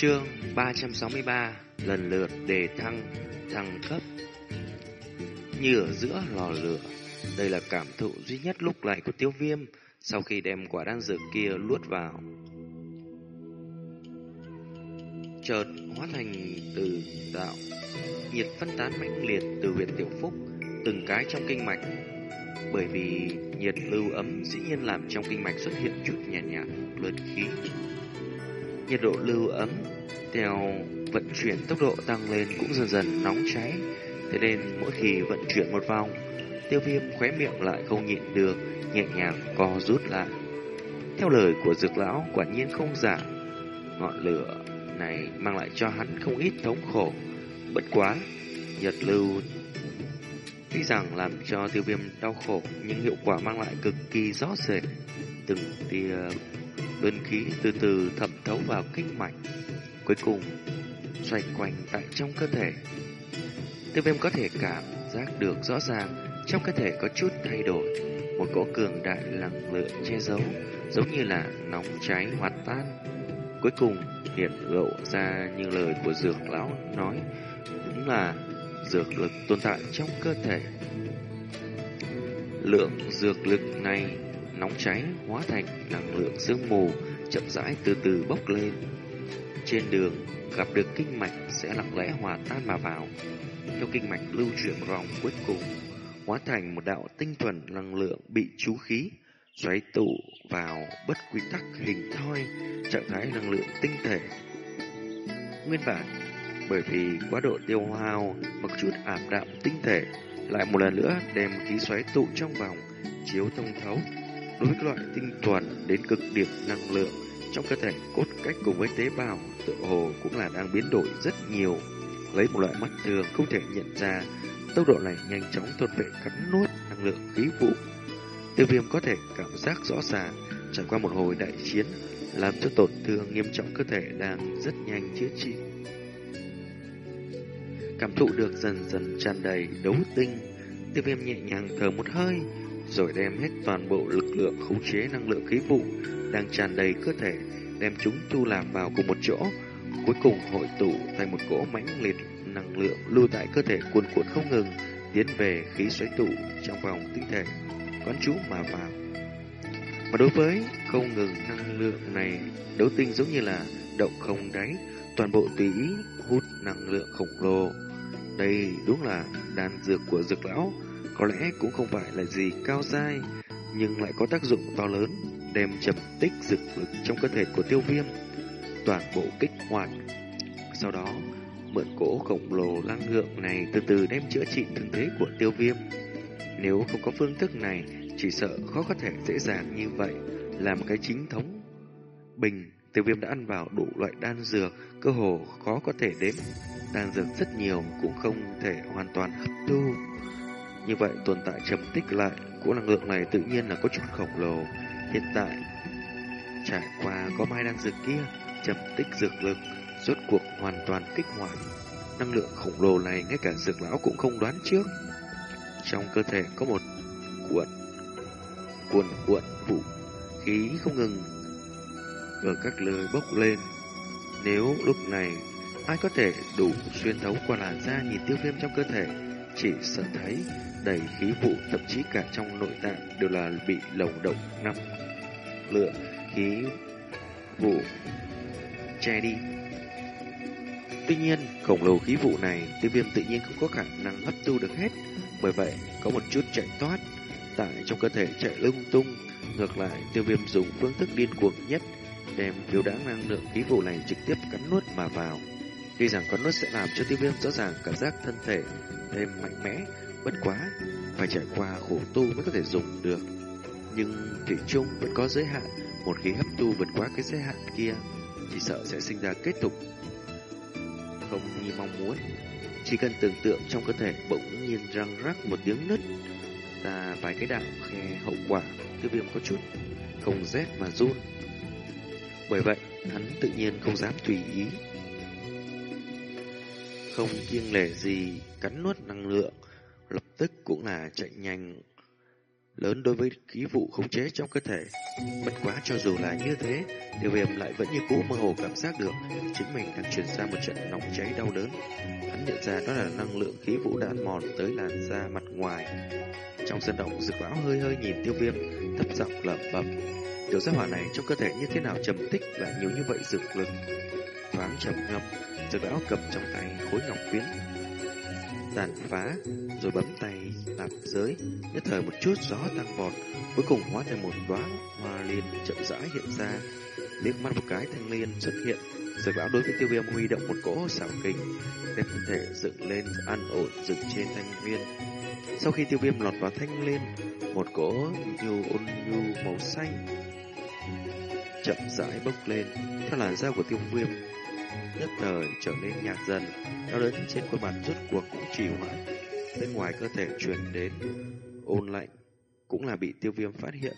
Chương 363 Lần lượt đề thăng, thăng cấp. Như ở giữa lò lửa Đây là cảm thụ duy nhất lúc này của tiêu viêm Sau khi đem quả đan dược kia luốt vào. Chợt hóa thành từ đạo Nhiệt phân tán mãnh liệt từ huyệt Tiểu Phúc Từng cái trong kinh mạch. Bởi vì nhiệt lưu ấm dĩ nhiên làm trong kinh mạch xuất hiện chút nhàn nhạt, nhạt luân khí. Nhiệt độ lưu ấm theo vận chuyển tốc độ tăng lên cũng dần dần nóng cháy. Thế nên mỗi khi vận chuyển một vòng, tiêu viêm khóe miệng lại không nhịn được, nhẹ nhàng co rút lại. Theo lời của dược lão quả nhiên không giả, ngọn lửa này mang lại cho hắn không ít thống khổ. Bất quá, nhật lưu tuy rằng làm cho tiêu viêm đau khổ nhưng hiệu quả mang lại cực kỳ rõ rệt. Từng tia đơn khí từ từ thẩm thấu vào kinh mạch, cuối cùng xoay quanh tại trong cơ thể. Tiêu viêm có thể cảm giác được rõ ràng trong cơ thể có chút thay đổi, một cỗ cường đại năng lượng che giấu, giống như là nóng cháy hoạt tan. Cuối cùng hiện lộ ra như lời của dược lão nói, đúng là dược lực tồn tại trong cơ thể. Lượng dược lực này nóng cháy hóa thành năng lượng sương mù chậm rãi từ từ bốc lên. Trên đường, gặp được kinh mạch sẽ lặng lẽ hòa tan mà vào. Theo kinh mạch lưu chuyển vòng cuối cùng, hóa thành một đạo tinh thuần năng lượng bị chú khí, xoáy tụ vào bất quy tắc hình thoi, trạng thái năng lượng tinh thể. Nguyên bản, bởi vì quá độ tiêu hao một chút ảm đạm tinh thể, lại một lần nữa đem khí xoáy tụ trong vòng, chiếu thông thấu, đối với loại tinh thuần đến cực điểm năng lượng trong cơ thể, cốt cách cùng với tế bào tự hồ cũng là đang biến đổi rất nhiều. Lấy một loại mắt thường không thể nhận ra, tốc độ này nhanh chóng thôn vệ cắn nuốt năng lượng khí vụ tiêu viêm có thể cảm giác rõ ràng, trải qua một hồi đại chiến, làm cho tổn thương nghiêm trọng cơ thể đang rất nhanh chữa trị. Cảm thụ được dần dần tràn đầy đấu tinh, tiêu viêm nhẹ nhàng thở một hơi, rồi đem hết toàn bộ lực lượng khống chế năng lượng khí vụ đang tràn đầy cơ thể, đem chúng thu làm vào cùng một chỗ, cuối cùng hội tụ thành một cỗ mãnh liệt năng lượng lưu tại cơ thể cuồn cuộn không ngừng, tiến về khí xoáy tụ trong vòng tinh thể, quán chú mà vào. Mà đối với không ngừng năng lượng này, đấu tinh giống như là động không đáy, toàn bộ tùy ý hút năng lượng khổng lồ. Đây đúng là đan dược của dược lão, có lẽ cũng không phải là gì cao dai, nhưng lại có tác dụng to lớn, đem trầm tích dược lực trong cơ thể của tiêu viêm, toàn bộ kích hoạt. Sau đó, mượn cỗ khổng lồ năng lượng này từ từ đem chữa trị thương thế của tiêu viêm. Nếu không có phương thức này, chỉ sợ khó có thể dễ dàng như vậy làm cái chính thống. Bình, tiêu viêm đã ăn vào đủ loại đan dược, cơ hồ khó có thể đếm. Đan dược rất nhiều cũng không thể hoàn toàn hấp thu. Như vậy tồn tại trầm tích lại của năng lượng này tự nhiên là có chút khổng lồ. Hiện tại, trải qua có mai đan dược kia, trầm tích dược lực, rốt cuộc hoàn toàn kích hoạt. Năng lượng khổng lồ này ngay cả dược lão cũng không đoán trước. Trong cơ thể có một cuộn, cuộn cuộn vũ khí không ngừng ở các lời bốc lên. Nếu lúc này ai có thể đủ xuyên thấu qua làn da nhìn tiêu viêm trong cơ thể, chỉ sợ thấy đầy khí vụ thậm chí cả trong nội tạng đều là bị lồng động năm lượng khí vụ che đi. Tuy nhiên, khổng lồ khí vụ này, tiêu viêm tự nhiên không có khả năng hấp thu được hết, bởi vậy có một chút chạy thoát tại trong cơ thể chạy lung tung. Ngược lại, tiêu viêm dùng phương thức điên cuồng nhất, đem phiếu đáng năng lượng khí vụ này trực tiếp cắn nuốt mà vào. Tuy rằng cắn nuốt sẽ làm cho tiêu viêm rõ ràng cảm giác thân thể thêm mạnh mẽ, bất quá, phải trải qua khổ tu mới có thể dùng được. Nhưng thủy chung vẫn có giới hạn, một khi hấp thu vượt quá cái giới hạn kia, chỉ sợ sẽ sinh ra kết cục không như mong muốn. Chỉ cần tưởng tượng trong cơ thể bỗng nhiên răng rắc một tiếng nứt, ta vài cái đạo khe hậu quả, tiêu viêm có chút không rét mà run. Bởi vậy, hắn tự nhiên không dám tùy ý. Không kiêng lẻ gì cắn nuốt năng lượng, lập tức cũng là chạy nhanh lớn đối với khí vụ khống chế trong cơ thể. Bất quá cho dù là như thế, tiêu viêm lại vẫn như cũ mơ hồ cảm giác được chính mình đang chuyển ra một trận nóng cháy đau đớn. Hắn nhận ra đó là năng lượng khí vụ đã mòn tới làn da mặt ngoài. Trong sân động, dược lão hơi hơi nhìn tiêu viêm, thấp giọng lẩm bẩm. Tiểu gia hỏa này trong cơ thể như thế nào trầm tích lại nhiều như vậy dược lực. Thoáng trầm ngâm, dược lão cầm trong tay khối ngọc phiến tàn phá, rồi bấm tay tạp giới, nhất thời một chút gió tăng vọt, cuối cùng hóa thành một đóa hoa liên chậm rãi hiện ra. Liếc mắt một cái thanh liên xuất hiện, Dược lão đối với tiêu viêm huy động một cỗ xảo kình, đem thân thể dựng lên an ổn dựng trên thanh liên Sau khi tiêu viêm lọt vào thanh liên, một cỗ nhu ôn nhu màu xanh chậm rãi bốc lên theo làn da của tiêu viêm nhất thời trở nên nhạt dần, đau đớn trên khuôn mặt rốt cuộc cũng trì hoãn. Bên ngoài cơ thể truyền đến ôn lạnh, cũng là bị tiêu viêm phát hiện.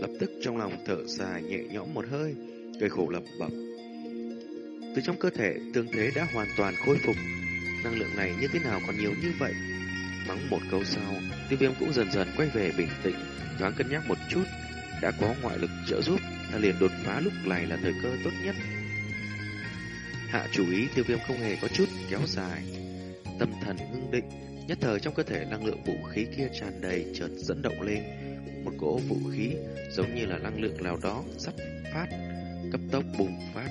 Lập tức trong lòng thở dài nhẹ nhõm một hơi, gây khổ lẩm bẩm. Từ trong cơ thể, tương thế đã hoàn toàn khôi phục. Năng lượng này như thế nào còn nhiều như vậy? Mắng một câu sau, tiêu viêm cũng dần dần quay về bình tĩnh, thoáng cân nhắc một chút. Đã có ngoại lực trợ giúp, ta liền đột phá lúc này là thời cơ tốt nhất. Hạ chú ý tiêu viêm không hề có chút kéo dài. Tâm thần ngưng định, nhất thời trong cơ thể năng lượng vũ khí kia tràn đầy chợt dẫn động lên. Một cỗ vũ khí giống như là năng lượng nào đó sắp phát, cấp tốc bùng phát.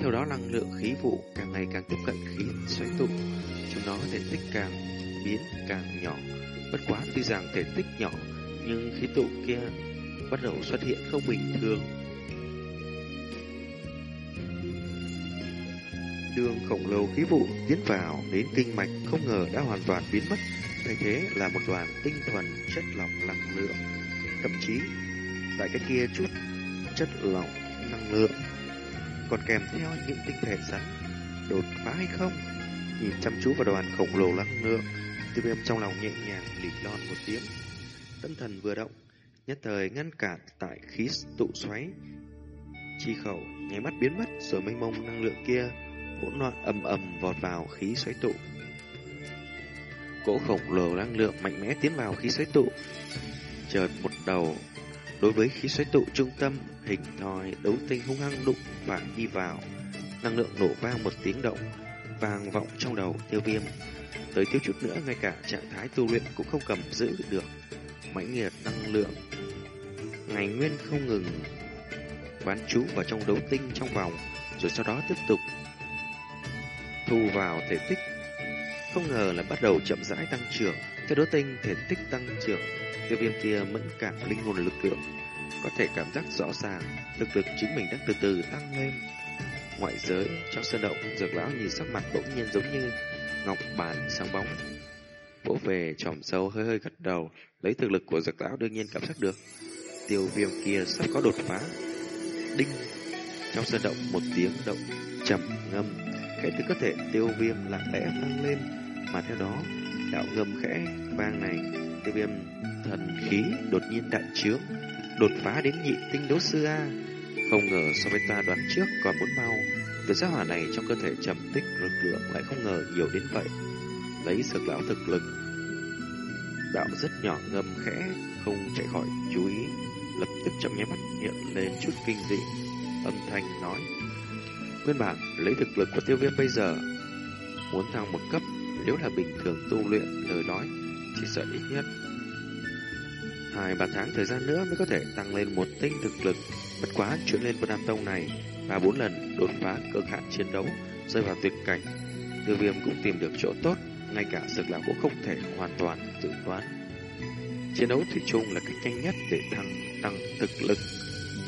Theo đó năng lượng khí vụ càng ngày càng tiếp cận khí xoáy tụ. Chúng nó thể tích càng biến càng nhỏ. Bất quá tuy rằng thể tích nhỏ, nhưng khí tụ kia bắt đầu xuất hiện không bình thường. Đường khổng lồ khí vụ tiến vào đến kinh mạch không ngờ đã hoàn toàn biến mất, thay thế là một đoàn tinh thuần chất lỏng năng lượng. Thậm chí, tại cái kia chút chất lỏng năng lượng còn kèm theo những tinh thể rắn đột phá hay không? Nhìn chăm chú vào đoàn khổng lồ năng lượng, tiêu viêm trong lòng nhẹ nhàng lỉ lon một tiếng. Tâm thần vừa động, nhất thời ngăn cản tại khí tụ xoáy. Chi khẩu nháy mắt biến mất rồi mênh mông năng lượng kia hỗn loạn ầm ầm vọt vào khí xoáy tụ. Cỗ khổng lồ năng lượng mạnh mẽ tiến vào khí xoáy tụ. Chợt một đầu, đối với khí xoáy tụ trung tâm, hình thoi đấu tinh hung hăng đụng phải đi vào. Năng lượng nổ vang một tiếng động, vang vọng trong đầu tiêu viêm. Tới thiếu chút nữa, ngay cả trạng thái tu luyện cũng không cầm giữ được. Mãnh liệt năng lượng ngày nguyên không ngừng bán chú vào trong đấu tinh trong vòng, rồi sau đó tiếp tục thu vào thể tích. Không ngờ là bắt đầu chậm rãi tăng trưởng, theo đối tinh thể tích tăng trưởng, tiêu viêm kia mẫn cảm linh hồn lực lượng, có thể cảm giác rõ ràng lực lượng chính mình đang từ từ tăng lên. Ngoại giới, trong sân động, dược lão nhìn sắc mặt bỗng nhiên giống như ngọc bản sáng bóng. Vỗ về tròm sâu hơi hơi gật đầu, lấy thực lực của dược lão đương nhiên cảm giác được. Tiêu viêm kia sắp có đột phá. Đinh! Trong sân động một tiếng động trầm ngâm Kể từ cơ thể tiêu viêm lặng lẽ vang lên, mà theo đó, đạo ngầm khẽ vang này, tiêu viêm thần khí đột nhiên đại trướng, đột phá đến nhị tinh đấu sư A. Không ngờ so với ta đoán trước còn muốn mau, từ sát hỏa này trong cơ thể trầm tích lực lượng lại không ngờ nhiều đến vậy. Lấy sực lão thực lực, đạo rất nhỏ ngầm khẽ, không chạy khỏi chú ý, lập tức chậm nháy mắt hiện lên chút kinh dị, âm thanh nói. Nguyên bản, lấy thực lực của tiêu viêm bây giờ, muốn thăng một cấp, nếu là bình thường tu luyện lời nói, chỉ sợ ít nhất. Hai ba tháng thời gian nữa mới có thể tăng lên một tinh thực lực. Bất quá chuyển lên Vân Nam Tông này, ba bốn lần đột phá cực hạn chiến đấu, rơi vào tuyệt cảnh. Tiêu viêm cũng tìm được chỗ tốt, ngay cả sự lão cũng không thể hoàn toàn dự đoán. Chiến đấu thủy chung là cách nhanh nhất để thăng tăng thực lực.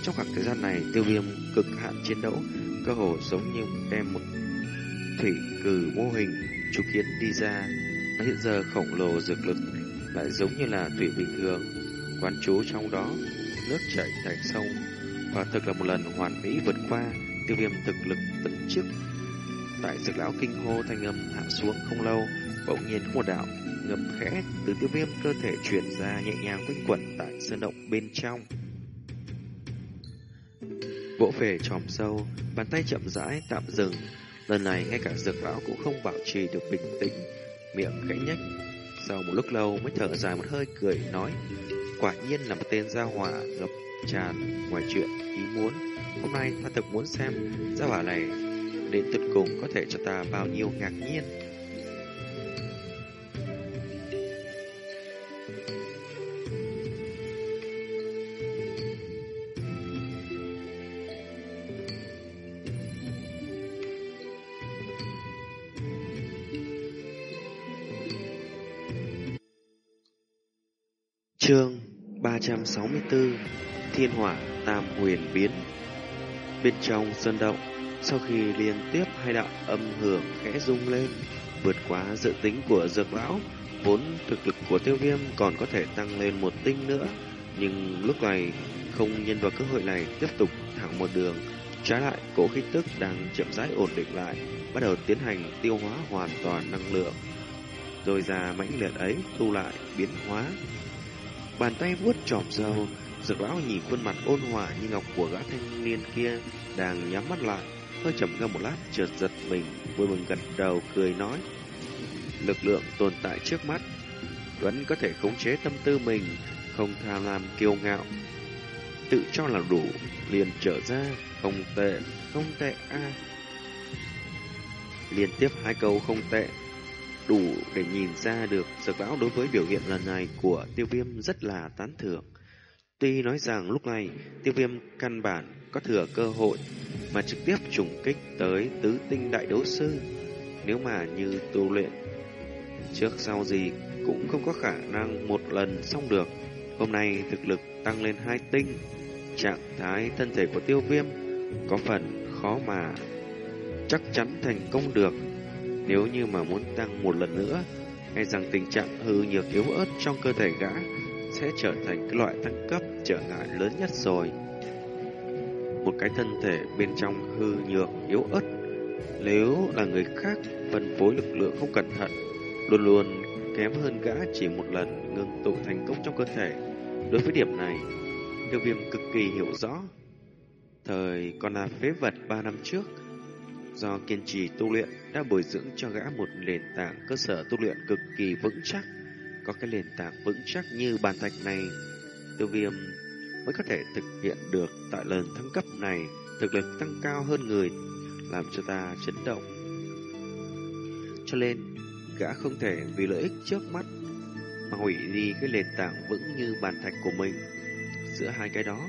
Trong khoảng thời gian này, tiêu viêm cực hạn chiến đấu cơ hồ giống như đem một thủy cử mô hình chú kiến đi ra. Mà hiện giờ khổng lồ dược lực lại giống như là thủy bình thường, quán chú trong đó, nước chảy thành sông. Và thực là một lần hoàn mỹ vượt qua tiêu viêm thực lực tận trước. Tại dược lão kinh hô thanh âm hạ xuống không lâu, bỗng nhiên có một đạo ngầm khẽ từ tiêu viêm cơ thể chuyển ra nhẹ nhàng quanh quẩn tại sơn động bên trong. Vỗ về tròm sâu, bàn tay chậm rãi tạm dừng. Lần này ngay cả dược lão cũng không bảo trì được bình tĩnh, miệng khẽ nhếch. Sau một lúc lâu mới thở dài một hơi cười nói, quả nhiên là một tên gia hỏa ngập tràn ngoài chuyện ý muốn. Hôm nay ta thực muốn xem gia hỏa này đến tuyệt cùng có thể cho ta bao nhiêu ngạc nhiên. Chương 364 Thiên hỏa tam huyền biến. Bên trong sơn động, Sau khi liên tiếp hai đạo âm hưởng khẽ rung lên, Vượt quá dự tính của dược lão, Vốn thực lực của tiêu viêm còn có thể tăng lên một tinh nữa, Nhưng lúc này không nhân vào cơ hội này, tiếp tục thẳng một đường, Trái lại cổ khí tức đang chậm rãi ổn định lại, Bắt đầu tiến hành tiêu hóa hoàn toàn năng lượng. Rồi ra mãnh liệt ấy tu lại biến hóa. Bàn tay vuốt trọm dầu, dược lão nhìn khuôn mặt ôn hòa như ngọc của gã thanh niên kia đang nhắm mắt lại, hơi chậm ngâm một lát chợt giật mình, vui mừng gật đầu cười nói: lực lượng tồn tại trước mắt vẫn có thể khống chế tâm tư mình, không tham lam kiêu ngạo, tự cho là đủ liền trở ra, không tệ, không tệ a. Liên tiếp hai câu không tệ đủ để nhìn ra được dược lão đối với biểu hiện lần này của tiêu viêm rất là tán thưởng. Tuy nói rằng lúc này tiêu viêm căn bản có thừa cơ hội mà trực tiếp trùng kích tới tứ tinh đại đấu sư. Nếu mà như tu luyện trước sau gì cũng không có khả năng một lần xong được. Hôm nay thực lực tăng lên hai tinh, trạng thái thân thể của tiêu viêm có phần khó mà chắc chắn thành công được. Nếu như mà muốn tăng một lần nữa, hay rằng tình trạng hư nhược yếu ớt trong cơ thể gã sẽ trở thành cái loại tăng cấp trở ngại lớn nhất rồi. Một cái thân thể bên trong hư nhược yếu ớt, nếu là người khác phân phối lực lượng không cẩn thận, luôn luôn kém hơn gã chỉ một lần ngưng tụ thành công trong cơ thể. Đối với điểm này, tiêu viêm cực kỳ hiểu rõ. Thời còn là phế vật ba năm trước, do kiên trì tu luyện đã bồi dưỡng cho gã một nền tảng cơ sở tu luyện cực kỳ vững chắc. Có cái nền tảng vững chắc như bàn thạch này, tiêu viêm mới có thể thực hiện được tại lần thăng cấp này thực lực tăng cao hơn người, làm cho ta chấn động. Cho nên, gã không thể vì lợi ích trước mắt mà hủy đi cái nền tảng vững như bàn thạch của mình. Giữa hai cái đó,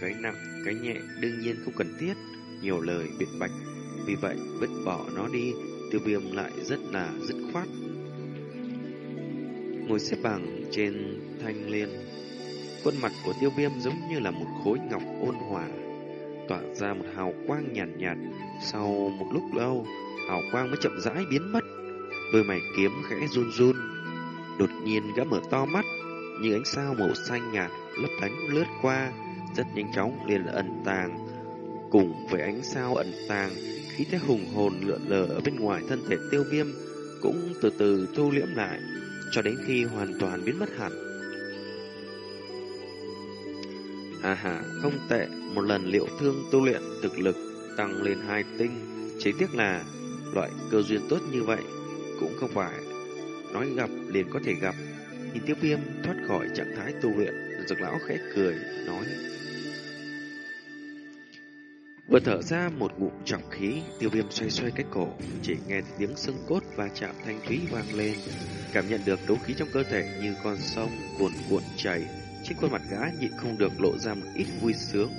cái nặng, cái nhẹ đương nhiên không cần thiết, nhiều lời biện bạch vì vậy, vứt bỏ nó đi, tiêu viêm lại rất là dứt khoát. Ngồi xếp bằng trên thanh liên, khuôn mặt của tiêu viêm giống như là một khối ngọc ôn hòa, tỏa ra một hào quang nhàn nhạt, nhạt. Sau một lúc lâu, hào quang mới chậm rãi biến mất. Đôi mày kiếm khẽ run run. Đột nhiên gã mở to mắt, như ánh sao màu xanh nhạt lấp lánh lướt qua, rất nhanh chóng liền ẩn tàng. Cùng với ánh sao ẩn tàng, khí thế hùng hồn lượn lờ ở bên ngoài thân thể tiêu viêm cũng từ từ thu liễm lại, cho đến khi hoàn toàn biến mất hẳn. À hà, không tệ, một lần liệu thương tu luyện thực lực tăng lên hai tinh, chỉ tiếc là loại cơ duyên tốt như vậy cũng không phải nói gặp liền có thể gặp. Nhìn tiêu viêm thoát khỏi trạng thái tu luyện, dược lão khẽ cười, nói Vừa thở ra một ngụm trọng khí, tiêu viêm xoay xoay cái cổ, chỉ nghe tiếng xương cốt và chạm thanh thúy vang lên, cảm nhận được đấu khí trong cơ thể như con sông cuồn cuộn chảy, trên khuôn mặt gã nhịn không được lộ ra một ít vui sướng.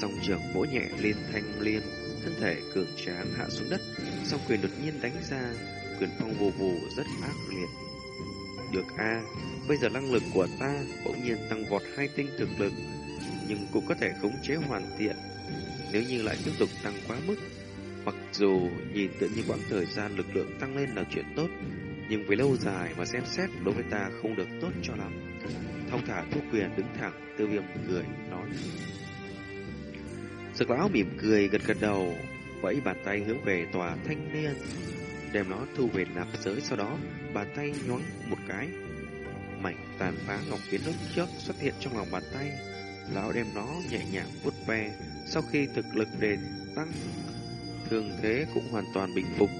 Song trường vỗ nhẹ lên thanh liên, thân thể cường tráng hạ xuống đất, song quyền đột nhiên đánh ra, quyền phong vù vù rất ác liệt. Được a, bây giờ năng lực của ta bỗng nhiên tăng vọt hai tinh thực lực, nhưng cũng có thể khống chế hoàn thiện nếu như lại tiếp tục tăng quá mức, mặc dù nhìn tự như quãng thời gian lực lượng tăng lên là chuyện tốt, nhưng với lâu dài mà xem xét đối với ta không được tốt cho lắm. Thông thả thu quyền đứng thẳng, tiêu viêm cười, nói. Sực lão mỉm cười gật gật đầu, vẫy bàn tay hướng về tòa thanh niên, đem nó thu về nạp giới sau đó, bàn tay nhoáng một cái. Mảnh tàn phá ngọc kiến lúc trước xuất hiện trong lòng bàn tay, lão đem nó nhẹ nhàng vuốt ve, sau khi thực lực đền tăng, thương thế cũng hoàn toàn bình phục.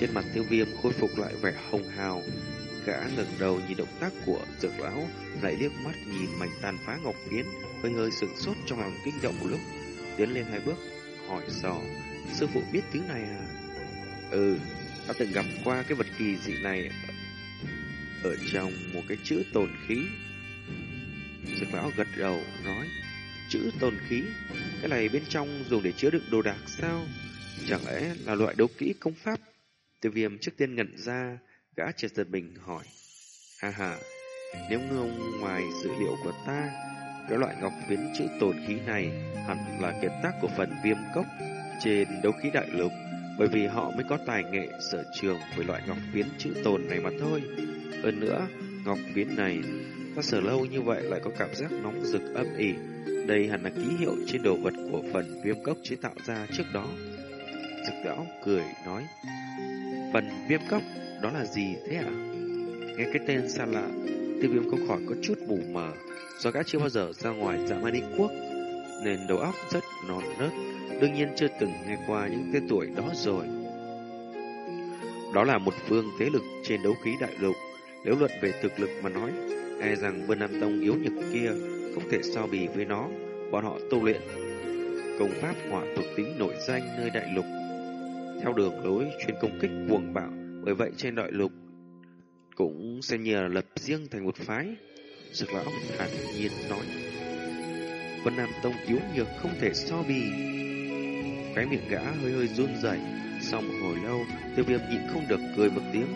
Trên mặt tiêu viêm khôi phục lại vẻ hồng hào. gã ngẩng đầu nhìn động tác của dược lão, lại liếc mắt nhìn mảnh tàn phá ngọc phiến, hơi hơi sửng sốt trong lòng kinh động một lúc, tiến lên hai bước, hỏi dò, sư phụ biết thứ này à? Ừ, ta từng gặp qua cái vật kỳ dị này ở trong một cái chữ tồn khí. Dược lão gật đầu nói, chữ tồn khí, cái này bên trong dùng để chứa đựng đồ đạc sao? Chẳng lẽ là loại đấu kỹ công pháp? Tiêu viêm trước tiên ngẩn ra, gã chợt giật mình hỏi. Ha ha, nếu ngông ngoài dữ liệu của ta, cái loại ngọc phiến chữ tồn khí này hẳn là kiệt tác của phần viêm cốc trên đấu khí đại lục, bởi vì họ mới có tài nghệ sở trường với loại ngọc phiến chữ tồn này mà thôi. Hơn nữa, ngọc phiến này ta sở lâu như vậy lại có cảm giác nóng rực âm ỉ. Đây hẳn là ký hiệu trên đồ vật của phần viêm cốc chế tạo ra trước đó. Dực lão cười nói, phần viêm cốc đó là gì thế ạ? Nghe cái tên xa lạ, tiêu viêm không khỏi có chút mù mờ, do gã chưa bao giờ ra ngoài dạ mai quốc, nên đầu óc rất non nớt, đương nhiên chưa từng nghe qua những tên tuổi đó rồi. Đó là một phương thế lực trên đấu khí đại lục, nếu luận về thực lực mà nói, e rằng Vân Nam Tông yếu nhược kia không thể so bì với nó, bọn họ tu luyện công pháp hỏa thuộc tính nội danh nơi đại lục theo đường lối chuyên công kích cuồng bạo bởi vậy trên đại lục cũng xem như là lập riêng thành một phái. Dược lão thản nhiên nói. Vân Nam Tông yếu nhược không thể so bì. Cái miệng gã hơi hơi run rẩy. Sau một hồi lâu, tiêu viêm nhịn không được cười một tiếng.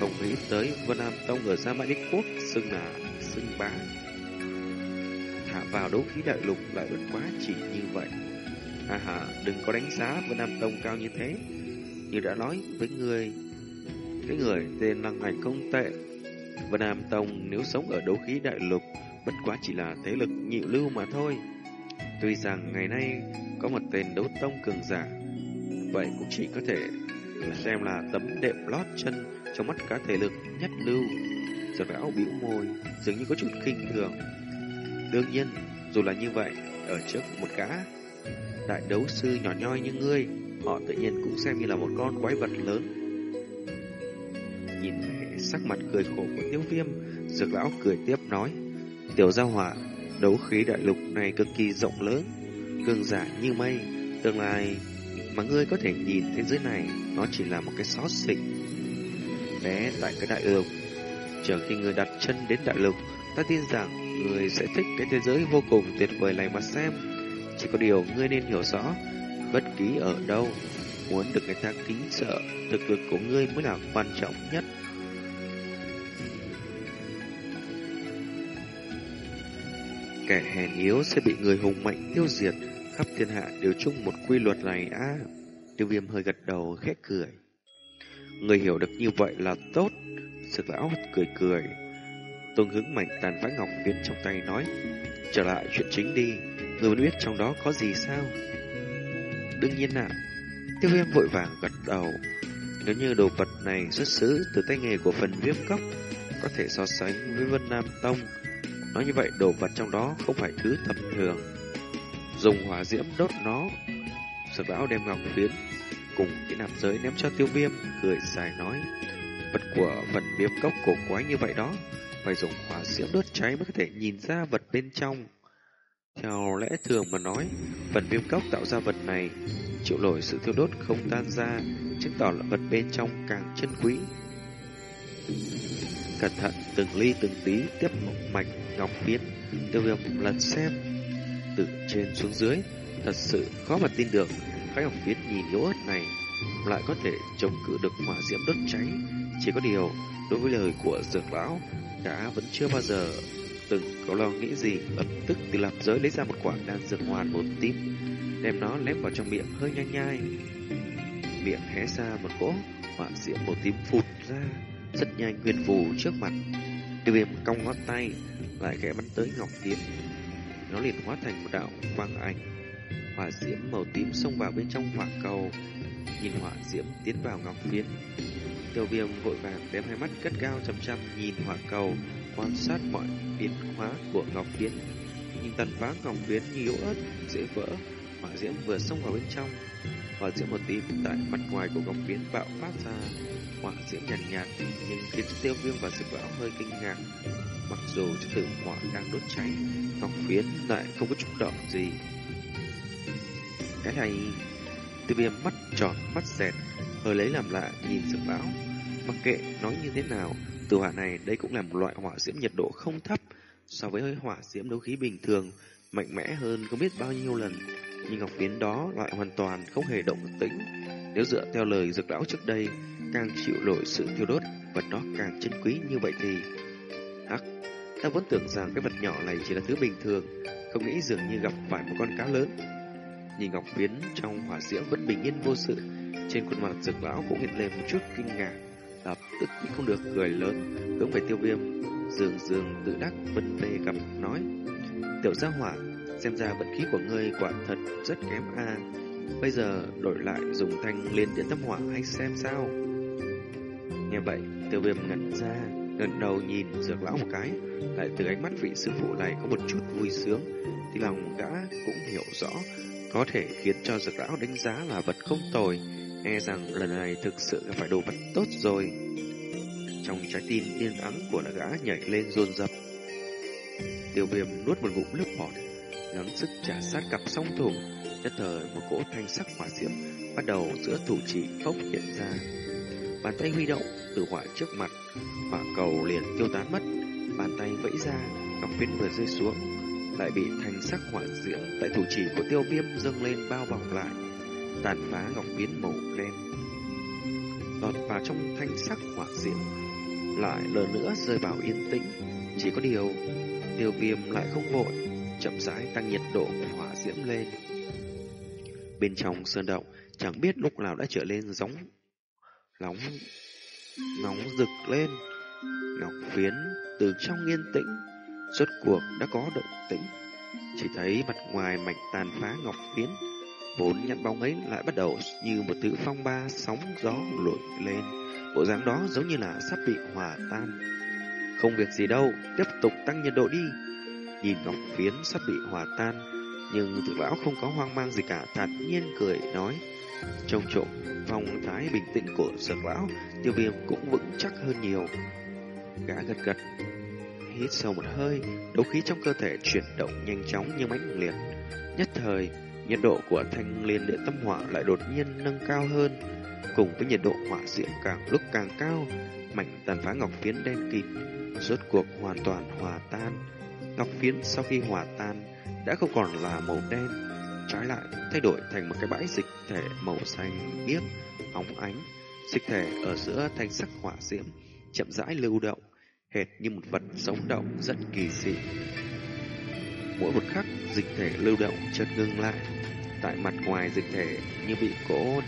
Không nghĩ tới Vân Nam Tông ở Gia Mã Đích Quốc xưng là xưng bá. Thả vào đấu khí đại lục lại bất quá chỉ như vậy. À hà, đừng có đánh giá Vân Nam Tông cao như thế. Như đã nói với người cái người tên Lăng Hành không tệ. Vân Nam Tông nếu sống ở đấu khí đại lục, bất quá chỉ là thế lực nhị lưu mà thôi. Tuy rằng ngày nay có một tên đấu tông cường giả, vậy cũng chỉ có thể xem là tấm đệm lót chân trong mắt cá thể lực nhất lưu. Giật lão bĩu môi, dường như có chút khinh thường. Đương nhiên, dù là như vậy, ở trước một gã đại đấu sư nhỏ nhoi như ngươi, họ tự nhiên cũng xem như là một con quái vật lớn nhìn vẻ sắc mặt cười khổ của tiêu viêm, dược lão cười tiếp nói. Tiểu gia hỏa, đấu khí đại lục này cực kỳ rộng lớn, cường giả như mây, tương lai mà ngươi có thể nhìn thế giới này, nó chỉ là một cái xó xỉnh. Bé tại cái đại lục, chờ khi ngươi đặt chân đến đại lục, ta tin rằng ngươi sẽ thích cái thế giới vô cùng tuyệt vời này mà xem. Chỉ có điều ngươi nên hiểu rõ, bất kỳ ở đâu, muốn được người ta kính sợ, thực lực của ngươi mới là quan trọng nhất. Kẻ hèn yếu sẽ bị người hùng mạnh tiêu diệt, khắp thiên hạ đều chung một quy luật này á. À, tiêu viêm hơi gật đầu khét cười. Người hiểu được như vậy là tốt. Sực lão cười cười. Tôn hướng mạnh tàn vãi ngọc viên trong tay nói. Trở lại chuyện chính đi, người muốn biết trong đó có gì sao? Đương nhiên ạ. Tiêu viêm vội vàng gật đầu. Nếu như đồ vật này xuất xứ từ tay nghề của phần viêm cốc, có thể so sánh với Vân Nam Tông. Nói như vậy, đồ vật trong đó không phải thứ tầm thường. Dùng hỏa diễm đốt nó. Sở lão đem ngọc phiến cùng cái nạp giới ném cho tiêu viêm, cười dài nói. Vật của phần viêm cốc cổ quái như vậy đó, phải dùng hỏa diễm đốt cháy mới có thể nhìn ra vật bên trong. Theo lẽ thường mà nói, phần viêm cốc tạo ra vật này chịu nổi sự thiêu đốt không tan ra, chứng tỏ là vật bên trong càng chân quý. Cẩn thận từng ly từng tí tiếp một mạch ngọc phiến, tiêu viêm lần xem từ trên xuống dưới, thật sự khó mà tin được cái ngọc phiến nhìn yếu ớt này lại có thể chống cự được hỏa diễm đốt cháy. Chỉ có điều, đối với lời của dược lão, đã vẫn chưa bao giờ từng có lo nghĩ gì, lập tức từ làm giới lấy ra một quả đan dược hoàn một tím, đem nó lép vào trong miệng hơi nhai nhai. Miệng hé ra một cỗ hỏa diễm màu tím phụt ra, rất nhanh huyền phù trước mặt. Tiêu viêm cong ngón tay, lại khẽ bắn tới ngọc tiến. Nó liền hóa thành một đạo quang ảnh. Hỏa diễm màu tím xông vào bên trong hỏa cầu, nhìn hỏa diễm tiến vào ngọc phiến. Tiêu viêm vội vàng đem hai mắt cất cao chăm chăm nhìn hỏa cầu, quan sát mọi biến hóa của ngọc phiến. Nhưng tần phá ngọc phiến như yếu ớt, dễ vỡ, hỏa diễm vừa xông vào bên trong. Hỏa diễm một tím tại mặt ngoài của ngọc phiến bạo phát ra, hỏa diễm nhàn nhạt, nhạt nhưng khiến tiêu viêm và dược lão hơi kinh ngạc. Mặc dù cho tử hỏa đang đốt cháy, ngọc phiến lại không có chút động gì. Cái này, tiêu viêm mắt tròn mắt dẹt, hơi lấy làm lạ nhìn dược lão. Mặc kệ nói như thế nào, tử hỏa này đây cũng là một loại hỏa diễm nhiệt độ không thấp so với hơi hỏa diễm đấu khí bình thường, mạnh mẽ hơn không biết bao nhiêu lần. Nhưng ngọc phiến đó lại hoàn toàn không hề động tĩnh. Nếu dựa theo lời dược lão trước đây, càng chịu nổi sự thiêu đốt, vật đó càng chân quý như vậy thì... Hắc, ta vẫn tưởng rằng cái vật nhỏ này chỉ là thứ bình thường, không nghĩ dường như gặp phải một con cá lớn. Nhìn ngọc biến trong hỏa diễm vẫn bình yên vô sự, trên khuôn mặt dược lão cũng hiện lên một chút kinh ngạc, lập tức không được cười lớn, hướng về tiêu viêm, dường dường tự đắc vân tê gặp nói. Tiểu gia hỏa, xem ra vận khí của ngươi quả thật rất kém a. Bây giờ đổi lại dùng thanh liên điện tâm hỏa hay xem sao? Nghe vậy, tiêu viêm ngẩn ra, ngẩng đầu nhìn dược lão một cái, lại từ ánh mắt vị sư phụ này có một chút vui sướng, thì lòng gã cũng hiểu rõ, có thể khiến cho dược lão đánh giá là vật không tồi, e rằng lần này thực sự phải đồ vật tốt rồi. Trong trái tim yên ắng của gã nhảy lên rôn rập. Tiêu viêm nuốt một ngụm nước bọt, gắng sức trả sát cặp song thủ, nhất thời một cỗ thanh sắc hỏa diễm bắt đầu giữa thủ chỉ phốc hiện ra. Bàn tay huy động từ hỏa trước mặt, hỏa cầu liền tiêu tán mất. Bàn tay vẫy ra, ngọc phiến vừa rơi xuống, lại bị thanh sắc hỏa diễm tại thủ chỉ của tiêu viêm dâng lên bao bọc lại, tàn phá ngọc phiến màu đen. Lọt vào trong thanh sắc hỏa diễm, lại lần nữa rơi vào yên tĩnh. Chỉ có điều, tiêu viêm lại không vội, chậm rãi tăng nhiệt độ của hỏa diễm lên. Bên trong sơn động, chẳng biết lúc nào đã trở lên giống nóng nóng rực lên. Ngọc phiến từ trong yên tĩnh, suốt cuộc đã có động tĩnh. Chỉ thấy mặt ngoài mạch tàn phá ngọc phiến, vốn nhăn bóng ấy lại bắt đầu như một tự phong ba sóng gió nổi lên. Bộ dáng đó giống như là sắp bị hòa tan. Không việc gì đâu, tiếp tục tăng nhiệt độ đi. Nhìn ngọc phiến sắp bị hòa tan, nhưng tự lão không có hoang mang gì cả, thản nhiên cười nói. Trông trộm phong thái bình tĩnh của dược lão, tiêu viêm cũng vững chắc hơn nhiều. Gã gật gật, hít sâu một hơi, đấu khí trong cơ thể chuyển động nhanh chóng như mãnh liệt. Nhất thời, nhiệt độ của thanh liên điện tâm hỏa lại đột nhiên nâng cao hơn, cùng với nhiệt độ hỏa diễm càng lúc càng cao, mảnh tàn phá ngọc phiến đen kịt, rốt cuộc hoàn toàn hòa tan. Ngọc phiến sau khi hòa tan đã không còn là màu đen, trái lại thay đổi thành một cái bãi dịch thể màu xanh biếc, óng ánh. Dịch thể ở giữa thanh sắc hỏa diễm, chậm rãi lưu động, hệt như một vật sống động rất kỳ dị. Mỗi một khắc, dịch thể lưu động chợt ngưng lại, tại mặt ngoài dịch thể như bị cổ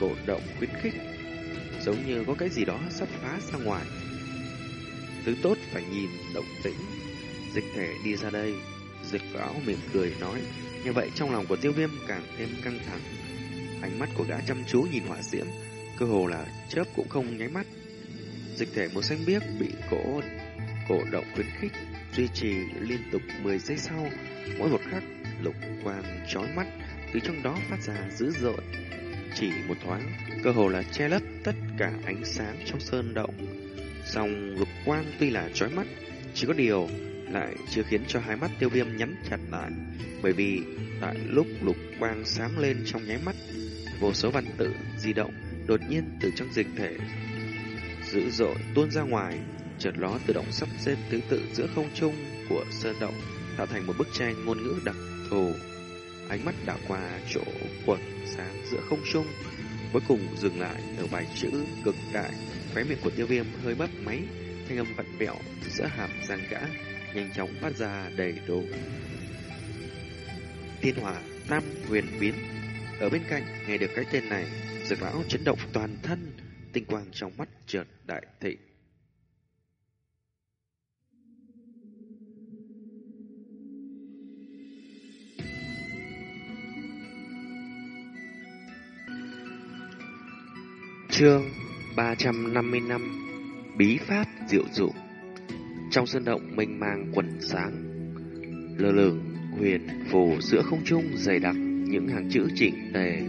cổ động khuyến khích, giống như có cái gì đó sắp phá ra ngoài. Thứ tốt phải nhìn động tĩnh, dịch thể đi ra đây, dịch lão mỉm cười nói, như vậy trong lòng của tiêu viêm càng thêm căng thẳng. Ánh mắt của gã chăm chú nhìn hỏa diễm, cơ hồ là chớp cũng không nháy mắt. Dịch thể màu xanh biếc bị cổ cổ động khuyến khích, duy trì liên tục 10 giây sau, mỗi một khắc lục quang chói mắt từ trong đó phát ra dữ dội. Chỉ một thoáng, cơ hồ là che lấp tất cả ánh sáng trong sơn động. Song lục quang tuy là chói mắt, chỉ có điều lại chưa khiến cho hai mắt tiêu viêm nhắm chặt lại, bởi vì tại lúc lục quang sáng lên trong nháy mắt, vô số văn tự di động đột nhiên từ trong dịch thể dữ dội tuôn ra ngoài, chợt ló tự động sắp xếp thứ tự giữa không trung của sơn động, tạo thành một bức tranh ngôn ngữ đặc thù. Ánh mắt đảo qua chỗ quần sáng giữa không trung, cuối cùng dừng lại ở bài chữ cực đại, khóe miệng của tiêu viêm hơi bấp máy, thanh âm vặn vẹo giữa hàm răng gã, nhanh chóng phát ra đầy đủ. Thiên hỏa Tam huyền biến Ở bên cạnh, nghe được cái tên này, dược lão chấn động toàn thân, tinh quang trong mắt chợt đại thị. Chương 355 Bí pháp diệu dụng trong sân động mênh mang quần sáng Lơ lửng huyền phù giữa không trung dày đặc những hàng chữ chỉnh tề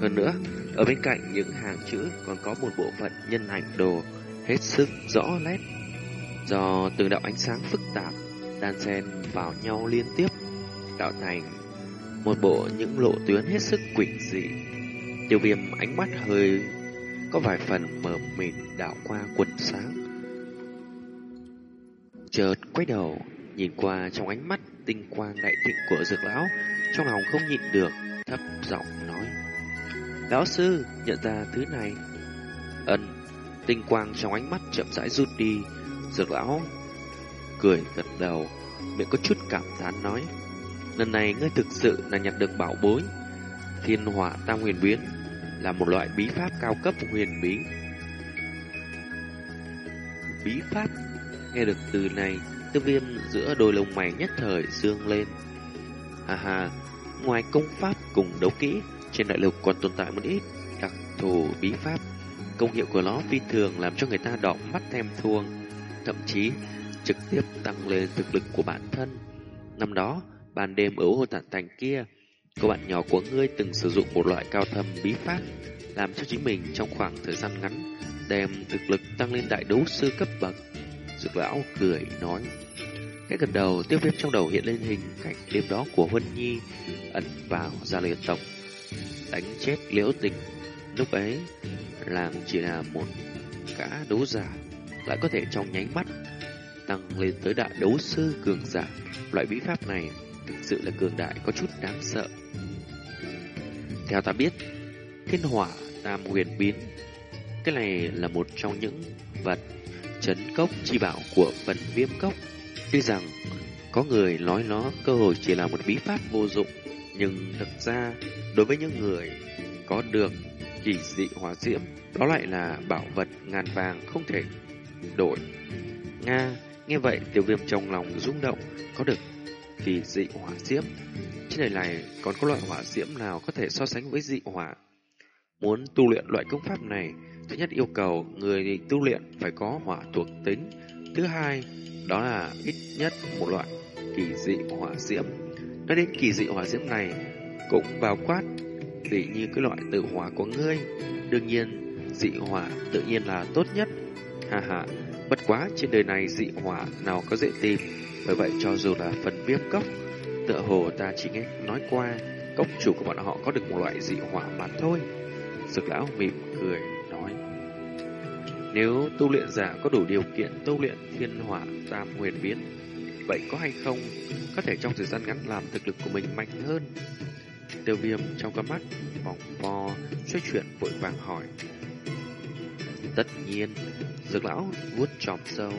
Hơn nữa, ở bên cạnh những hàng chữ còn có một bộ phận nhân ảnh đồ hết sức rõ nét do từng đạo ánh sáng phức tạp đan xen vào nhau liên tiếp tạo thành một bộ những lộ tuyến hết sức quỷ dị. Tiêu viêm ánh mắt hơi có vài phần mờ mịt đảo qua quần sáng. Chợt quay đầu, nhìn qua trong ánh mắt tinh quang đại thịnh của dược lão, trong lòng không nhịn được, thấp giọng nói. Lão sư, nhận ra thứ này. Ân, tinh quang trong ánh mắt chậm rãi rút đi, dược lão cười gật đầu, miệng có chút cảm thán nói. Lần này ngươi thực sự là nhặt được bảo bối. Thiên hỏa tam huyền biến là một loại bí pháp cao cấp huyền bí. Bí pháp, nghe được từ này, tư viêm giữa đôi lông mày nhất thời dương lên. Hà hà, ngoài công pháp cùng đấu kỹ, trên đại lục còn tồn tại một ít đặc thù bí pháp. Công hiệu của nó phi thường làm cho người ta đỏ mắt thèm thuồng, thậm chí trực tiếp tăng lên thực lực của bản thân. Năm đó, ban đêm ở hồ tản thành kia, cô bạn nhỏ của ngươi từng sử dụng một loại cao thâm bí pháp, làm cho chính mình trong khoảng thời gian ngắn đem thực lực tăng lên đại đấu sư cấp bậc. Dược lão cười nói. Cái gần đầu tiêu viêm trong đầu hiện lên hình cảnh đêm đó của Huân Nhi ẩn vào gia liệt tộc đánh chết liễu tình. Lúc ấy, làng chỉ là một gã đấu giả, lại có thể trong nháy mắt tăng lên tới đại đấu sư cường giả. Loại bí pháp này thực sự là cường đại có chút đáng sợ. Theo ta biết, thiên hỏa tam huyền biến, cái này là một trong những vật chấn cốc chi bảo của phần viêm cốc. Tuy rằng có người nói nó cơ hội chỉ là một bí pháp vô dụng, nhưng thực ra đối với những người có được kỳ dị hóa diễm, đó lại là bảo vật ngàn vàng không thể đổi. Nga, nghe vậy tiểu viêm trong lòng rung động, có được kỳ dị hỏa diễm. Trên đời này còn có loại hỏa diễm nào có thể so sánh với dị hỏa? Muốn tu luyện loại công pháp này, thứ nhất yêu cầu người tu luyện phải có hỏa thuộc tính. Thứ hai, đó là ít nhất một loại kỳ dị hỏa diễm. Nói đến kỳ dị hỏa diễm này, cũng bao quát dị như cái loại tự hỏa của ngươi. Đương nhiên, dị hỏa tự nhiên là tốt nhất. Hà hà, bất quá trên đời này dị hỏa nào có dễ tìm. Bởi vậy cho dù là phần viêm cốc, tựa hồ ta chỉ nghe nói qua, cốc chủ của bọn họ có được một loại dị hỏa mà thôi. Dược lão mỉm cười. Nếu tu luyện giả có đủ điều kiện tu luyện thiên hỏa tam huyền biến, vậy có hay không có thể trong thời gian ngắn làm thực lực của mình mạnh hơn? Tiêu viêm trong con mắt vòng vo xoay chuyển vội vàng hỏi. Tất nhiên, dược lão vuốt tròm sâu,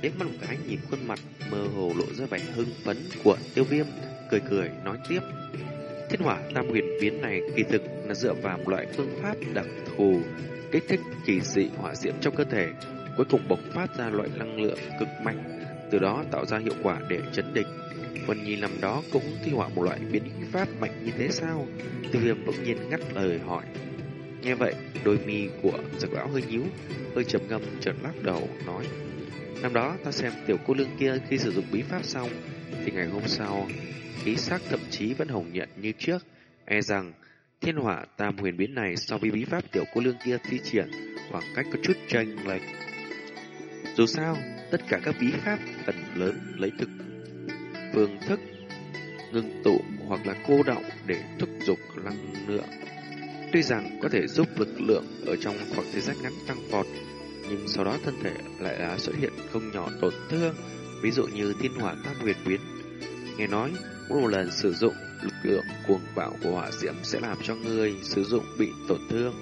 đến mắt một cái nhìn khuôn mặt mơ hồ lộ ra vẻ hưng phấn của tiêu viêm, cười cười nói tiếp. Thiên hỏa tam huyền biến này kỳ thực là dựa vào một loại phương pháp đặc phù, kích thích kỳ dị hỏa diễm trong cơ thể, cuối cùng bộc phát ra loại năng lượng cực mạnh, từ đó tạo ra hiệu quả để chấn địch. Vân Nhi năm đó cũng thi hỏa một loại biến pháp mạnh như thế sao? Tiêu viêm bỗng nhiên ngắt lời hỏi. Nghe vậy, đôi mi của giặc lão hơi nhíu, hơi trầm ngâm chợt lắc đầu, nói. Năm đó ta xem tiểu cô lương kia khi sử dụng bí pháp xong, thì ngày hôm sau, khí sắc thậm chí vẫn hồng nhận như trước, e rằng thiên hỏa tam huyền biến này so với bí pháp tiểu cô lương kia thi triển khoảng cách có chút chênh lệch. Dù sao, tất cả các bí pháp phần lớn lấy thực phương thức ngưng tụ hoặc là cô động để thúc giục năng lượng. Tuy rằng có thể giúp lực lượng ở trong khoảng thời gian ngắn tăng vọt, nhưng sau đó thân thể lại đã xuất hiện không nhỏ tổn thương, ví dụ như thiên hỏa tam huyền biến. Nghe nói, mỗi một lần sử dụng lực lượng cuồng bạo của hỏa diễm sẽ làm cho người sử dụng bị tổn thương.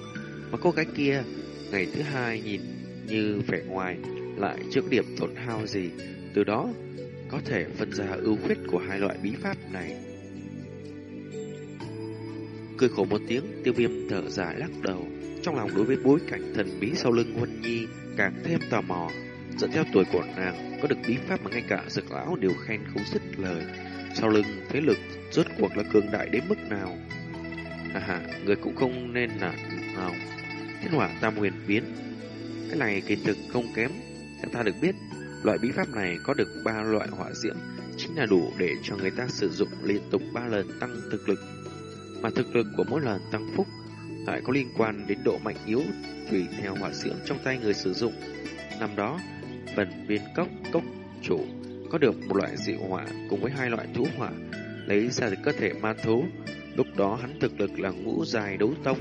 Mà cô gái kia, ngày thứ hai nhìn như vẻ ngoài lại trước điểm tổn hao gì, từ đó có thể phân ra ưu khuyết của hai loại bí pháp này. Cười khổ một tiếng, tiêu viêm thở dài lắc đầu. Trong lòng đối với bối cảnh thần bí sau lưng Huân Nhi càng thêm tò mò. Dẫn theo tuổi của nàng, có được bí pháp mà ngay cả dược lão đều khen không dứt lời. Sau lưng thế lực rốt cuộc là cường đại đến mức nào? À hà, người cũng không nên là nào. Thiên hỏa tam huyền biến. Cái này kỳ thực không kém. Theo ta được biết, loại bí pháp này có được ba loại hỏa diễm, chính là đủ để cho người ta sử dụng liên tục ba lần tăng thực lực. Mà thực lực của mỗi lần tăng phúc lại có liên quan đến độ mạnh yếu tùy theo hỏa diễm trong tay người sử dụng. Năm đó, phần viên cốc cốc chủ có được một loại dị hỏa cùng với hai loại thú hỏa lấy ra được cơ thể ma thú. Lúc đó hắn thực lực là ngũ dài đấu tông.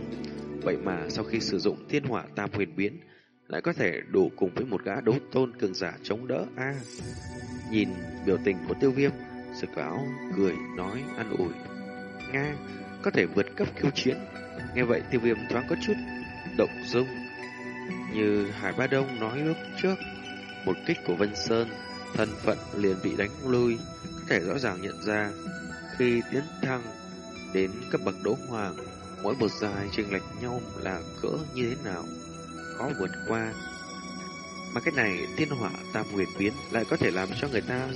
Vậy mà sau khi sử dụng thiên hỏa tam huyền biến lại có thể đủ cùng với một gã đấu tôn cường giả chống đỡ a. nhìn biểu tình của tiêu viêm, sực áo cười nói an ủi. Nga, có thể vượt cấp khiêu chiến. Nghe vậy tiêu viêm thoáng có chút động dung. Như Hải Ba Đông nói lúc trước, một kích của Vân Sơn, thân phận liền bị đánh lui, có thể rõ ràng nhận ra khi tiến thăng đến cấp bậc đấu hoàng, mỗi một dài chênh lệch nhau là cỡ như thế nào, khó vượt qua. Mà cái này thiên hỏa tam nguyệt biến lại có thể làm cho người ta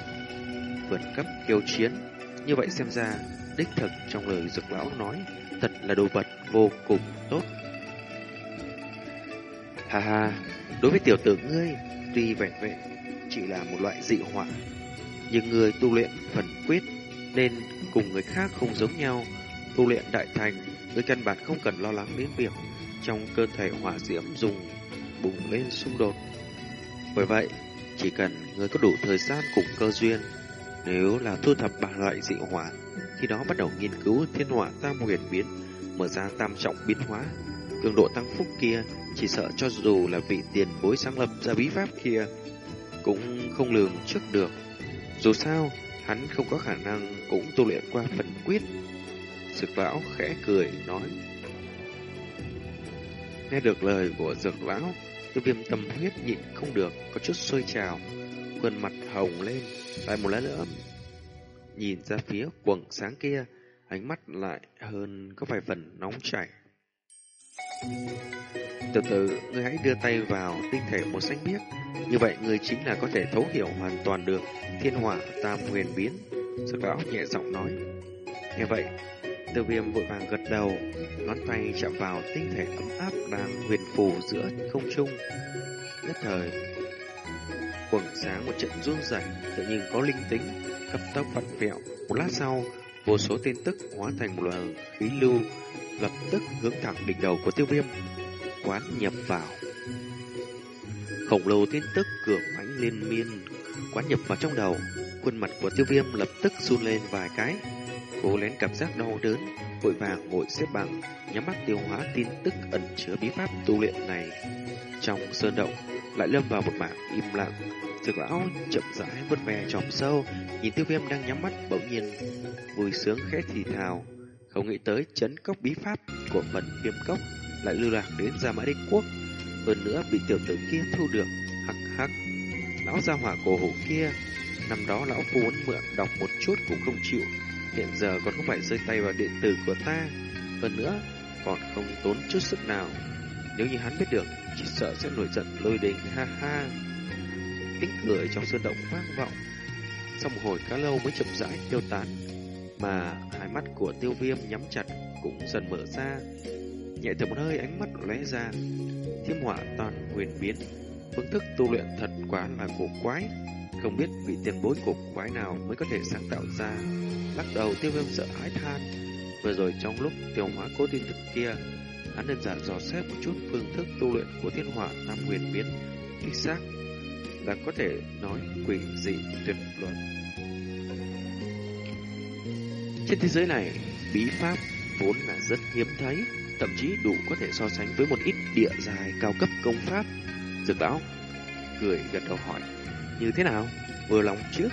vượt cấp kiêu chiến. Như vậy xem ra, đích thực trong lời dược lão nói, thật là đồ vật vô cùng tốt. Hà hà, đối với tiểu tử ngươi, tuy vẹn vẹn chỉ là một loại dị hỏa, nhưng người tu luyện phần quyết nên cùng người khác không giống nhau. Tu luyện đại thành, người căn bản không cần lo lắng đến việc trong cơ thể hỏa diễm dùng bùng lên xung đột. Bởi vậy, chỉ cần người có đủ thời gian cùng cơ duyên, nếu là thu thập ba loại dị hỏa, khi đó bắt đầu nghiên cứu thiên hỏa tam huyền biến, mở ra tam trọng biến hóa, cường độ tăng phúc kia, chỉ sợ cho dù là vị tiền bối sáng lập ra bí pháp kia, cũng không lường trước được. Dù sao, hắn không có khả năng cũng tu luyện qua phần quyết. Dược lão khẽ cười nói. Nghe được lời của dược lão, tiêu viêm tâm huyết nhịn không được, có chút sôi trào, khuôn mặt hồng lên, lại một lát nữa. Nhìn ra phía quầng sáng kia, ánh mắt lại hơn có vài phần nóng chảy. Từ từ, ngươi hãy đưa tay vào tinh thể một sách biếc. Như vậy, ngươi chính là có thể thấu hiểu hoàn toàn được thiên hỏa tam huyền biến. Dược lão nhẹ giọng nói. Nghe vậy, tiêu viêm vội vàng gật đầu, ngón tay chạm vào tinh thể ấm áp đang huyền phù giữa không trung. Nhất thời, quầng sáng một trận run rẩy, tự nhiên có linh tính, cấp tốc vặn vẹo. Một lát sau, vô số tin tức hóa thành một luồng khí lưu, lập tức hướng thẳng đỉnh đầu của tiêu viêm quán nhập vào. Khổng lồ tin tức cường mãnh liên miên quán nhập vào trong đầu, khuôn mặt của tiêu viêm lập tức run lên vài cái, cố lén cảm giác đau đớn, vội vàng ngồi xếp bằng, nhắm mắt tiêu hóa tin tức ẩn chứa bí pháp tu luyện này. Trong sơn động, lại lâm vào một mảng im lặng, Dược lão chậm rãi vươn về tròm sâu, nhìn tiêu viêm đang nhắm mắt bỗng nhiên, vui sướng khẽ thì thào, không nghĩ tới chấn cốc bí pháp của phần viêm cốc lại lưu lạc đến Gia Mã Đế Quốc. Hơn nữa bị tiểu tử kia thu được, hắc hắc. Lão gia hỏa cổ hủ kia, năm đó lão phu muốn mượn đọc một chút cũng không chịu. Hiện giờ còn không phải rơi tay vào điện tử của ta. Hơn nữa, còn không tốn chút sức nào. Nếu như hắn biết được, chỉ sợ sẽ nổi giận lôi đình, ha ha. Tiếng cười trong sơn động vang vọng. Sau một hồi cá lâu mới chậm rãi tiêu tán, mà hai mắt của tiêu viêm nhắm chặt cũng dần mở ra, Nhẹ thở một hơi, ánh mắt lóe ra. Thiêm họa toàn huyền biến. Phương thức tu luyện thật quá là cổ quái. Không biết vị tiền bối cổ quái nào Mới có thể sáng tạo ra. Lắc đầu tiêu viêm sợ hãi than. Vừa rồi trong lúc tiêu hóa cố tin tức kia, Hắn đơn giản dò xét một chút phương thức tu luyện của thiên hỏa tam huyền biến. Đích xác là có thể nói quỷ dị tuyệt luận Trên thế giới này, Bí pháp vốn là rất hiếm thấy thậm chí đủ có thể so sánh với một ít địa dài cao cấp công pháp. Dược lão cười gật đầu hỏi, như thế nào? Vừa lòng chứ?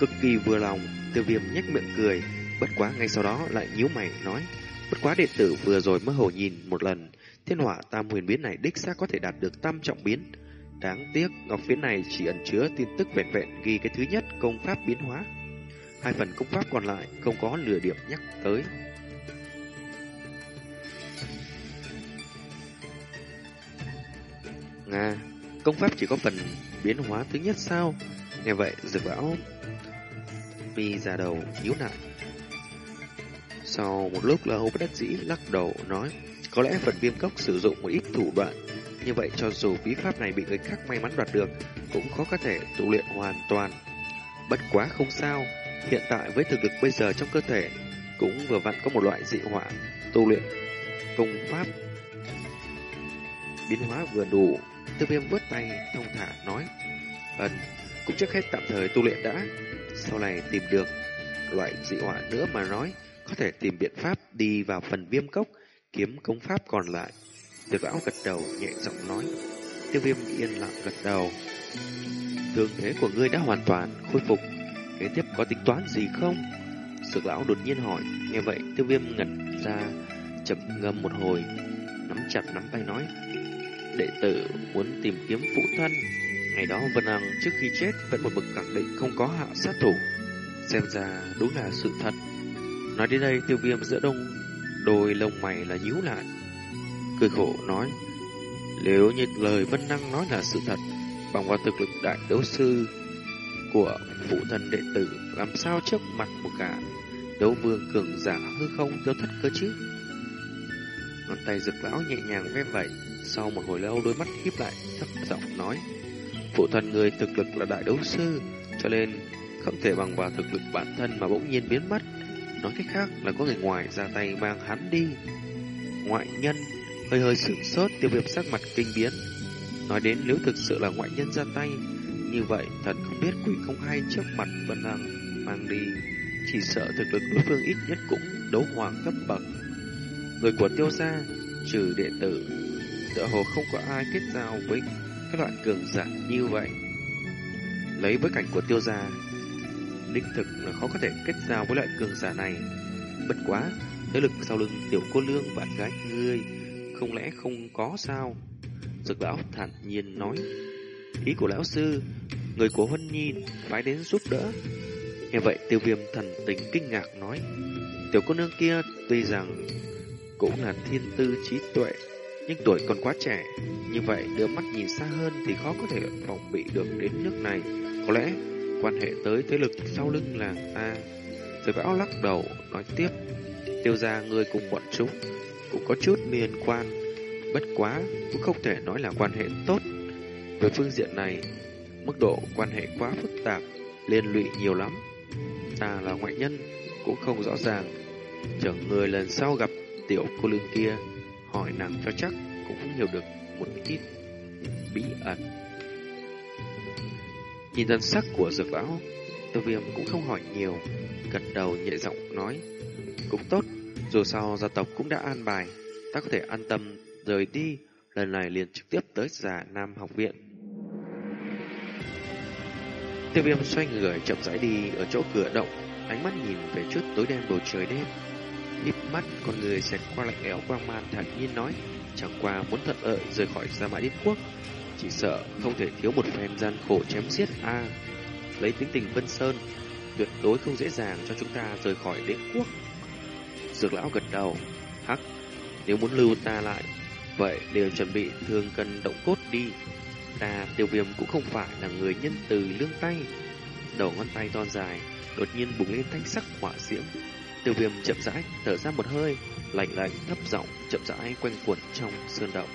Cực kỳ vừa lòng, tiêu viêm nhếch miệng cười, bất quá ngay sau đó lại nhíu mày nói, bất quá đệ tử vừa rồi mới hồ nhìn một lần, thiên hỏa tam huyền biến này đích xác có thể đạt được tam trọng biến. Đáng tiếc, ngọc phiến này chỉ ẩn chứa tin tức vẹn vẹn ghi cái thứ nhất công pháp biến hóa. Hai phần công pháp còn lại không có lừa điểm nhắc tới. Nga, công pháp chỉ có phần biến hóa thứ nhất sao? Nghe vậy, dược lão mi ra đầu nhíu lại. Sau một lúc lâu bất đắc dĩ lắc đầu nói, có lẽ phần viêm cốc sử dụng một ít thủ đoạn. Như vậy cho dù bí pháp này bị người khác may mắn đoạt được, cũng khó có thể tu luyện hoàn toàn. Bất quá không sao, hiện tại với thực lực bây giờ trong cơ thể, cũng vừa vặn có một loại dị hỏa tu luyện công pháp biến hóa vừa đủ. Tiêu viêm vớt tay, thông thả nói. Ấn, cũng chắc hết tạm thời tu luyện đã. Sau này tìm được loại dị họa nữa mà nói, có thể tìm biện pháp đi vào phần viêm cốc, kiếm công pháp còn lại. Dược lão gật đầu nhẹ giọng nói. Tiêu viêm yên lặng gật đầu. Thương thế của ngươi đã hoàn toàn khôi phục. Kế tiếp có tính toán gì không? Dược lão đột nhiên hỏi. Nghe vậy tiêu viêm ngẩn ra, chậm ngâm một hồi, nắm chặt nắm tay nói. Đệ tử muốn tìm kiếm phụ thân. Ngày đó Vân Hằng trước khi chết vẫn một bực khẳng định không có hạ sát thủ. Xem ra đúng là sự thật. Nói đến đây tiêu viêm giữa đông đôi lông mày là nhíu lại. Cười khổ nói. Nếu như lời Vân Năng nói là sự thật, bằng vào thực lực đại đấu sư của phụ thân đệ tử, làm sao trước mặt một cả đấu vương cường giả hư không tiêu thất cơ chứ? Ngón tay rực lão nhẹ nhàng ve vẩy, sau một hồi lâu đôi mắt híp lại, thấp giọng nói: "Phụ thân người thực lực là đại đấu sư, cho nên không thể bằng vào thực lực bản thân mà bỗng nhiên biến mất. Nói cách khác là có người ngoài ra tay mang hắn đi." Ngoại nhân hơi hơi sửng sốt, tiêu viêm sắc mặt kinh biến. Nói đến nếu thực sự là ngoại nhân ra tay, như vậy thật không biết quỷ không hay trước mặt Vân Lăng mang đi. Chỉ sợ thực lực đối phương ít nhất cũng đấu hoàng cấp bậc. Người của tiêu gia, trừ đệ tử, tựa hồ không có ai kết giao với các loại cường giả như vậy. Lấy với cảnh của tiêu gia, đích thực là khó có thể kết giao với loại cường giả này. Bất quá, thế lực sau lưng tiểu cô lương bạn gái ngươi không lẽ không có sao? Dược lão thản nhiên nói. Ý của lão sư, người của Huân Nhi phải đến giúp đỡ. Nghe vậy tiêu viêm thần tình kinh ngạc nói. Tiểu cô nương kia tuy rằng cũng là thiên tư trí tuệ, nhưng tuổi còn quá trẻ. Như vậy đưa mắt nhìn xa hơn thì khó có thể phòng bị được đến nước này. Có lẽ quan hệ tới thế lực sau lưng là ta. Rồi bão lắc đầu nói tiếp. Tiêu ra người cùng bọn chúng cũng có chút liên quan. Bất quá, cũng không thể nói là quan hệ tốt. Về phương diện này, mức độ quan hệ quá phức tạp, liên lụy nhiều lắm. Ta là ngoại nhân, cũng không rõ ràng. Chờ người lần sau gặp tiểu cô lương kia, hỏi nàng cho chắc cũng hiểu được một ít bí ẩn. Nhìn thân sắc của dược lão, tiêu viêm cũng không hỏi nhiều, gật đầu nhẹ giọng nói. Cũng tốt, dù sao gia tộc cũng đã an bài, ta có thể an tâm rời đi, lần này liền trực tiếp tới giả Nam học viện. Tiêu viêm xoay người chậm rãi đi ở chỗ cửa động, ánh mắt nhìn về trước tối đen bầu trời đêm. Híp mắt, con người xẹt qua lạnh lẽo quang man thản nhiên nói, chẳng qua muốn thuận lợi rời khỏi Gia Mã Điên Quốc, chỉ sợ không thể thiếu một phen gian khổ chém giết a. lấy tính tình Vân Sơn, tuyệt đối không dễ dàng cho chúng ta rời khỏi đế quốc. Dược lão gật đầu, hắc, nếu muốn lưu ta lại, vậy đều chuẩn bị thương cần động cốt đi. Ta tiêu viêm cũng không phải là người nhân từ lương tay. Đầu ngón tay to dài, đột nhiên bùng lên thanh sắc hỏa diễm. Tiêu viêm chậm rãi, thở ra một hơi, lạnh lạnh thấp giọng chậm rãi quanh quẩn trong sơn động.